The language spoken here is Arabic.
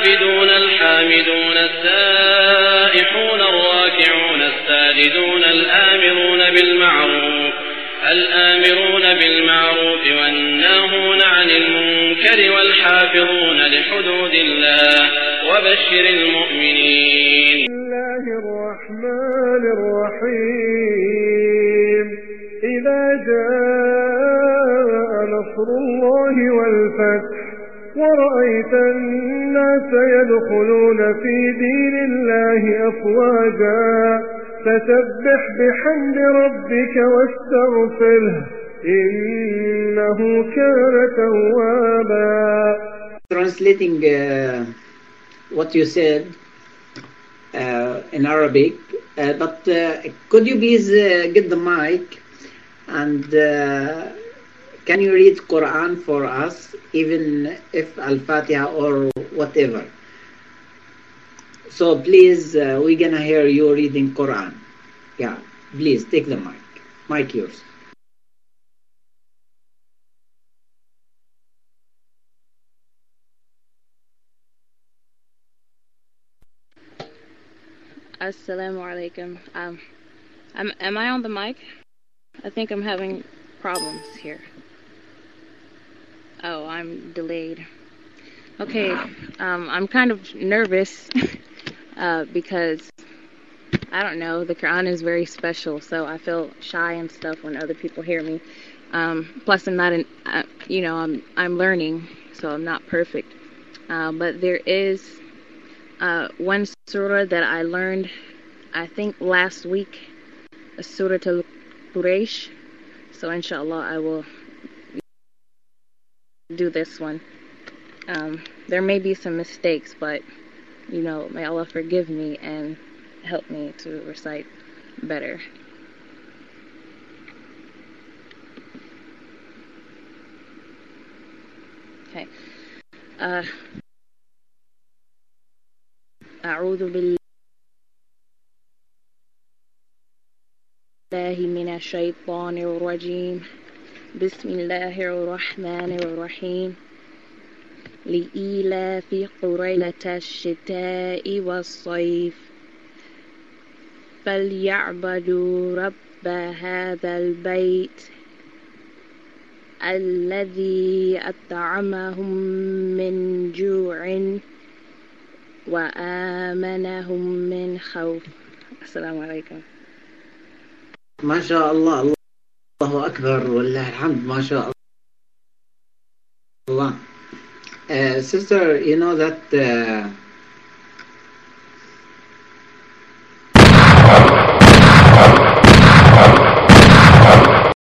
العابدون الحامدون السائحون الراكعون الساجدون الآمرون بالمعروف الآمرون بالمعروف والناهون عن المنكر والحافظون لحدود الله وبشر المؤمنين. الله الرحمن الرحيم. إذا جاء نصر الله ورأيت الناس يدخلون في دين الله أفواجا فسبح بحمد ربك واستغفره إنه كان توابا translating uh, what you said uh, in Arabic, uh, but uh, could you please uh, get the mic and uh, can you read Quran for us, even if Al-Fatiha or whatever? So please, uh, we're gonna hear you reading Quran. Yeah, please take the mic. Mic yours. Assalamu alaikum. Um, am, am I on the mic? I think I'm having problems here. Oh, I'm delayed. Okay, um, I'm kind of nervous uh, because I don't know. The Quran is very special, so I feel shy and stuff when other people hear me. Um, plus, I'm not an, uh, you know, I'm I'm learning, so I'm not perfect. Uh, but there is uh, one surah that I learned, I think last week, a surah to Quraysh. So inshallah, I will do this one. Um, there may be some mistakes, but you know, may Allah forgive me and help me to recite better. Okay. Uh, أعوذ بالله من الشيطان الرجيم بسم الله الرحمن الرحيم. لإيلاف قريلة الشتاء والصيف. فليعبدوا رب هذا البيت الذي أطعمهم من جوع وآمنهم من خوف. السلام عليكم. ما شاء الله. الله أكبر والله الحمد ما شاء الله. Uh, sister you know that uh,